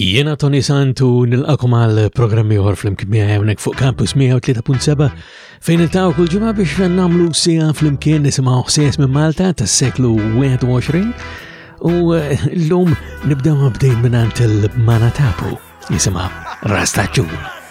Jiena Tony Santu nilqakom għal programm ieħor flimkien miegħi hawnhekk fuq Campus 103.7 fejn iltaqgħu kull ġimgħa biex nagħmlu sija flimkien nisimgħu ħsies minn Malta tas-seklu 21 u eh, llum nibdew bdejn mingħand il-Mana Tapu jisimha Rastaċun.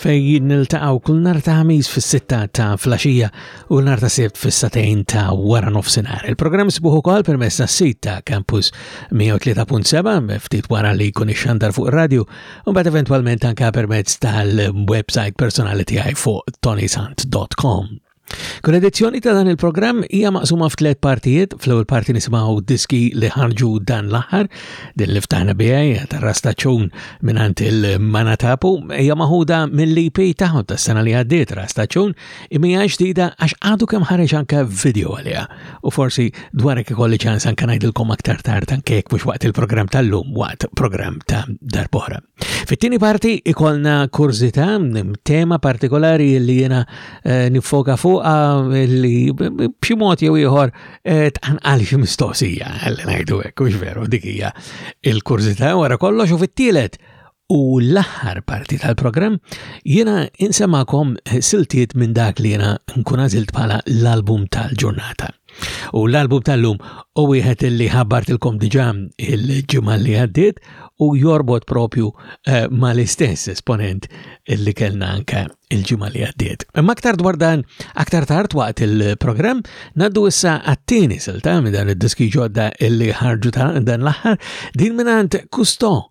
fej niltaqgħu kull nar ta' ħamis fis-sitta ta' flaxija u nar ta' sibt fis-satejn ta' wara nofsinhar. Il-programm sibuh ukoll permezz tas-sit ta' Campus 103.7 ftit wara li jkun ixxandar fuq ir-radju u mbagħad eventwalment anke permezz tal-website personali tiegħi fuq tonysant.com. Kull edizzjoni ta' dan il-programm hija maqsuma f'tliet partijiet, fl-ewwel parti nisimgħu diski li ħarġu dan l-aħħar, din li ftaħna biha tar-rasta ċun mingħand il-Manatapu hija maħuda mill-EP tagħhom tas-sena li għaddiet rasta ċun imija ġdida għax għadu kemm ħareġ anke video għaliha. U forsi dwar hekk ikolli ċans anke ngħidilkom aktar tard anke jekk mhux waqt il-programm tal-lum waqt programm ta' darbora. Fit-tieni parti ikolna kurzita, tema partikolari li jiena eh, nifoka fuqa li b'xi mod jew ieħor eh, tqanqal xi mistoqsija, għalli ngħidu hekk hux veru dik hija il-kurzita wara kollox u fit-tielet u l-aħħar parti tal-programm jiena insemakom siltiet minn dak li jiena nkun għażilt bħala l-album tal-ġurnata. U l-album tal-lum u wieħed li ħabbartilkom diġà il-ġimgħa li għaddiet u jorbot propju eh, mal-istess esponent li kellna anke il-ġimgħa li għaddiet. Imma aktar dwar dan aktar tard waqt il-programm naddu issa għat-tieni silta minn dan id-diski ġodda li ħarġu ta' dan l-aħħar din mingħand Kusto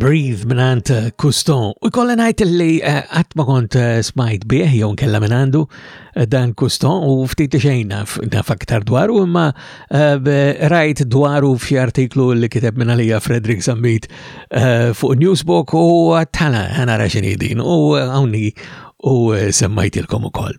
Breathe minant eh, Kuston. U kolla najt li eh, għatma kont eh, smajt bieħ jew kella minandu dan Kuston u ftit xejn naf aktar dwaru imma rajt dwaru f'xi artiklu li kiteb minn għalija Frederick Zambit fuq Newsbook u tala għana raxini din u għawni u semmajtilkom u koll.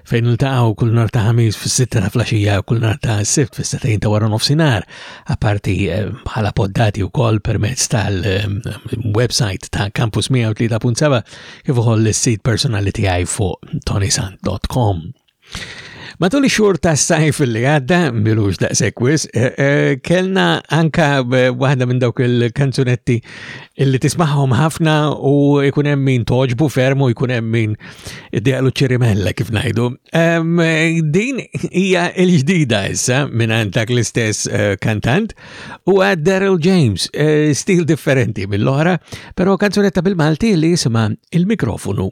fejn niltaqgħu kull nhar ta' ħamis fis-sitta ta' flaxija u kull nhar ta' sibt fis-setejn ta' wara nofsinhar, apparti eh, bħala poddati wkoll permezz tal-website eh, ta' Campus 103.7 kif ukoll is-sit personali tiegħi fuq tonisant.com. Matul ix-xhur ta' sajf li għadda, milux da' sekwis, eh, eh, kellna anka eh, waħda minn dawk il-kanzunetti illi tismaħħom ħafna u jkun hemm min toġbu fermu jkun hemm min diqlu ċirimella kif ngħidu. Din hija l-ġdida issa minn dak l-istess eh, kantant u għad Daryl James, eh, stil differenti mill-oħra, però kanzunetta bil-Malti li jisimha il-mikrofonu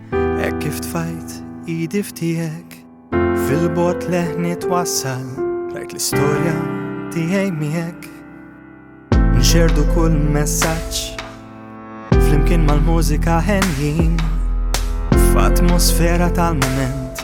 Hekk kif tfajt idi f'tiegħek fil-bot leħni twassal rajt l-istorja tiegħi miegħek. Nxerdu kull messaġġ flimkien mal-mużika ħenjin f'atmosfera tal-moment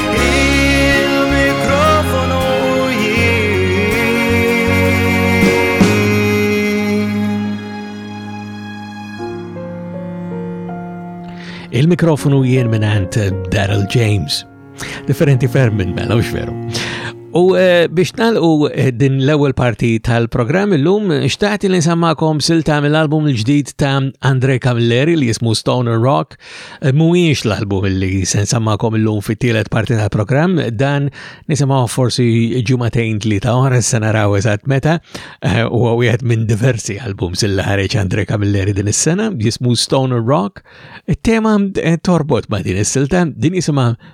mikrofonu jien minant eh, Daryl James. Differenti ferm minn mela, ux veru. U eh, biex nalqu eh, din l-ewwel parti tal-programm illum xtaqti li nsammakom silta mill-album l-ġdid ta' Andre Camilleri li jismu Stoner Rock Eh, mhuwiex l-album li se nsammakom illum fit-tielet parti tal-programm, dan nisimgħu forsi ġumatejn tlieta oħra se naraw eżatt meta eh, u wieħed minn diversi albums il ħareġ Andre Camilleri din is-sena jismu Stone Rock. It-tema eh, torbot ma' din is-silta din jisimha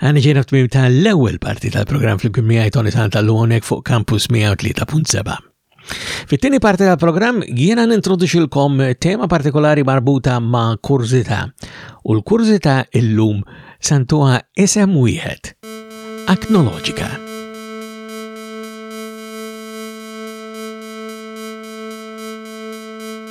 Għan ġejna f'tmim tal-ewwel parti tal-programm fl-imkien miegħi Tony Santa l-lunek fuq Campus 103.7. Fit-tieni parti tal-programm jiena nintroduċilkom tema partikolari marbuta ma' kurzita u l-kurzita illum santuha isem wieħed. Aknoloġika.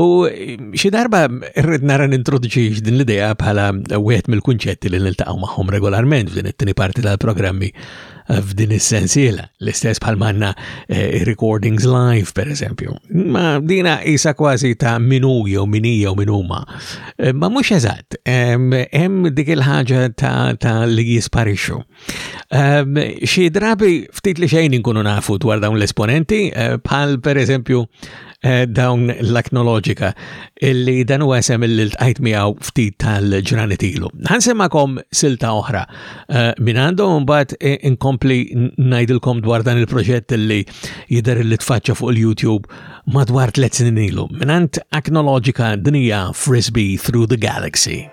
U xi darba rrid nara nintroduċi din l-idea bħala wieħed mill-kunċetti li niltaqgħu magħhom regolarment f'din it-tieni parti tal-programmi eh, f'din is-sensiela, l-istess bħal manna eh, recordings live per eżempju. Ma dina isa kważi ta' minu jew minija u minuma. Eh, ma mhux eżatt, hemm dik il-ħaġa ta' li jisparixxu. Ehm, xi drabi ftit li xejn inkunu nafu dwar dawn l-esponenti, eh, bħal per eżempju eh, dawn l-aknoloġika illi dan u għasem illi l-tqajt miegħu ftit tal-ġranet ilu. Ħansemakom silta oħra eh, minn għandhom mbagħad inkompli ngħidilkom dwar dan il-proġett illi jidher li tfaċċa fuq il-YouTube madwar tliet snin ilu. Minant aknoloġika dinija Frisbee Through the Galaxy.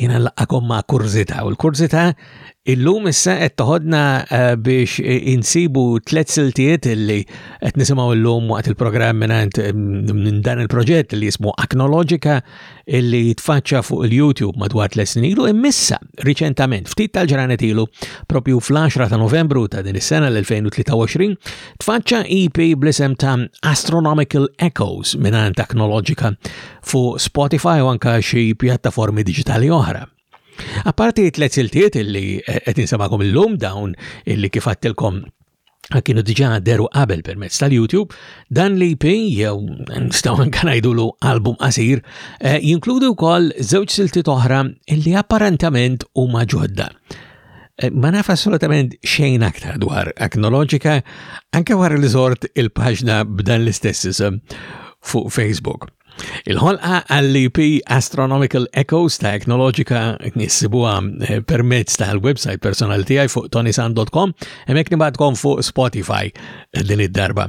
Jena laqakom ma' kurzita u l-kurzita illum issa qed toħodna eh, biex insibu tliet siltiet illi qed nisimgħu llum waqt il-programm mingħand mm, dan il-proġett li jismu Aknoloġika illi jitfaċċa fuq il-YouTube madwar tliet snin ilu immissa riċentament ftit tal-ġranet ilu propju fl-10 ta' Novembru ta' din is-sena l-2023 tfaċċa EP bl-isem ta' Astronomical Echoes mingħand Aknoloġika fuq Spotify u anka xi pjattaformi diġitali oħra. Apparti tliet siltiet illi eh, qed insemakom illum dawn illi kif għattilkom eh, kienu diġa deru qabel permezz tal-YouTube, dan li ip jew eh, nistgħu anke ngħidulu album qasir, jinkludu wkoll żewġ siltiet oħra illi apparentament huma ġodda. Eh, ma naf assolutament xejn aktar dwar aknoloġika, anke wara li zort il-paġna b'dan l-istess isem fuq Facebook. Il-ħolqa għall-IP Astronomical Echoes ta' Eknoloġika nissibuha eh, permezz tal-website personal tiegħi fuq tonisan.com hemmhekk nibgħatkom fuq Spotify eh, din id-darba.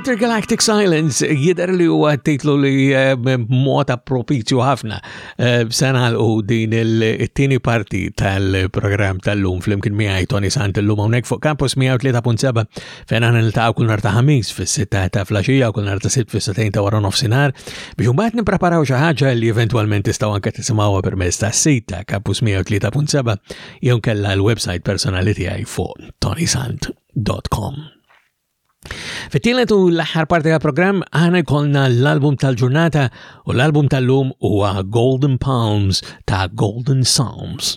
Intergalactic Silence jider li huwa titlu li eh, mota propizju ħafna eh, sanal u din il-tini parti tal-program tal-lum fl-imkien miħaj Tony Sant l-lum għonek fuq Campus 103.7 fejn aħna niltaqgħu kull nhar ta' ħamis fis-sitta ta' flaxija u kull nhar ta' sitt fis-setejn ta' wara nofsinhar biex imbagħad nippreparaw xi ħaġa li eventwalment tistgħu anke tisimgħuha permezz tas-sit ta' Campus 103.7 jew kellha l-website personali tiegħi fuq tonisant.com. Fittilet u l-aħħar parti ta' programm għana jkollna l-album tal-ġurnata u l-album tal-lum huwa Golden Palms ta' Golden Psalms.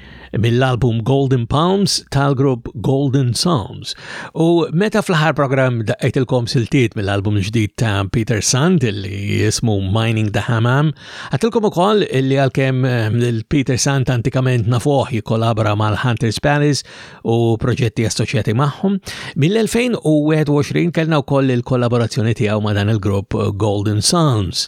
mill-album Golden Palms tal-grupp Golden Psalms. U meta fl-ħar program daqqajtilkom siltiet mill-album ġdid ta' Peter Sand li jismu Mining the Hammam, għatilkom ukoll li għalkemm ehm, l-Peter Sand antikament nafoħ jikollabora mal-Hunters Palace u proġetti assoċjati magħhom, mill-2021 kellna wkoll il-kollaborazzjoni tiegħu ma' dan il-grupp Golden Psalms.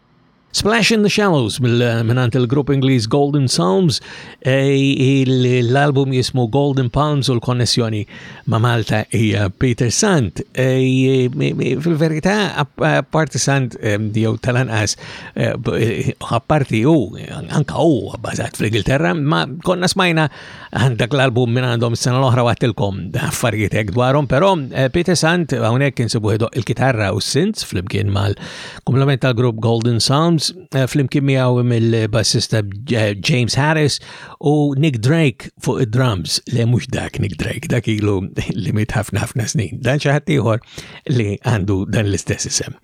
Splash in the Shallows minnant il-grupp Ingliż Golden Psalms e, l-album jismu Golden Palms u l-konnessjoni ma' Malta hija Peter Sant. E, e, fil-verità, apparti Sant jew tal-anqas, apparti u anka u bażat fl-Ingilterra, ma konna smajna Dak l-album minn għandhom s-sena l-oħra għattilkom affarijiet hekk dwarhom, però eh, Peter Sant hawnhekk insibu ħedoq il-kitarra u s-synths flimkien mal-komplement tal-grupp Golden Psalms eh, flimkien miegħu mill-bassista eh, James Harris u Nick Drake fuq id-drums li mhux dak Nick Drake dak ilu limit ħafna ħafna snin. Dan xi ħadd ieħor li għandu dan l-istess isem.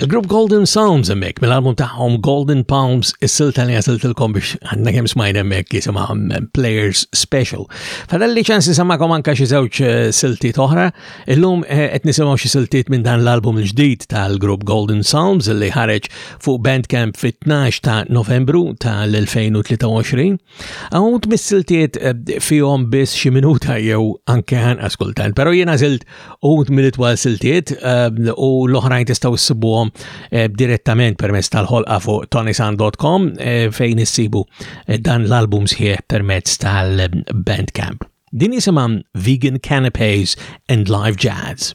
Il-grupp Golden Sounds emmek mill-album tagħhom Golden Palms is-silta li għasiltilkom biex għandna kemm smajna emmek jisimha mm, Players Special. Fadalli ċans nisemmakom anka xi żewġ eh, silti toħra. Illum eh, qed nisimgħu xi siltiet minn dan l-album il-ġdid tal-grupp Golden Sounds li ħareġ fuq Bandcamp fit-12 ta' Novembru tal-2023. Għawt mis-siltiet eh, fihom biss xi minuta jew anke anqas kultant, però jiena żilt għawt mill-itwal siltiet eh, u l-oħrajn tistgħu ssibuhom eh, direttament permezz tal-ħolqa fuq tonisan.com fejn issibu dan l-album sħiħ permezz tal-Bandcamp. Din jisimha Vegan Canapes and Live Jazz.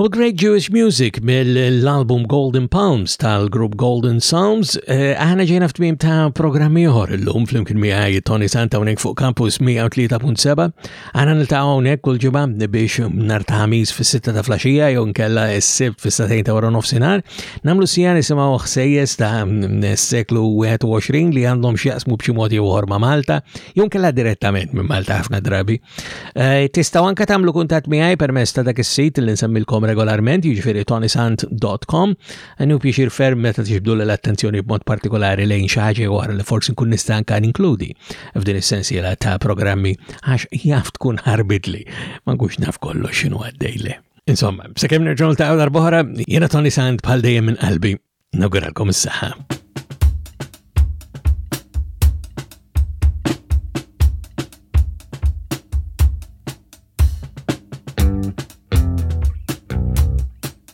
U Great Jewish Music mill-album Golden Palms tal-grupp Golden Psalms, eh, aħna ġejna f'tmim ta' programmi oħor illum fl-imkien miegħi Tony Santa unek fuq Campus 103.7 Għana niltaqgħu hawnhekk kull ġimgħa biex nhar ta' ħamis fis-sitta ta' flaxija jew nkella s-sibt fis-satejn ta' wara nofsinhar, nagħmlu sija nisimgħu ħsejjes ta' s-seklu 21 li għandhom x'jaqsmu b'xi mod jew ma' Malta, jew nkella direttament minn Malta ħafna drabi. Eh, tistgħu anke tagħmlu kuntatt miegħi permezz ta' dak is-sit li nsemmilkom regolarment, jiġifieri tonisant.com, Għannu pjixir ferm meta tixbdu l-attenzjoni b'mod partikolari lejn xi ħaġa oħra li forsi nkun nista' anka ninkludi f'din is-sensiela ta' programmi għax jaf tkun ħarbitli ma nkux naf kollox x'inhu għaddejli. Insomma, sakemm nerġgħu ta' darbohra, jiena Tony Sand bħal dejjem minn qalbi. Nawguralkom is-saħħa.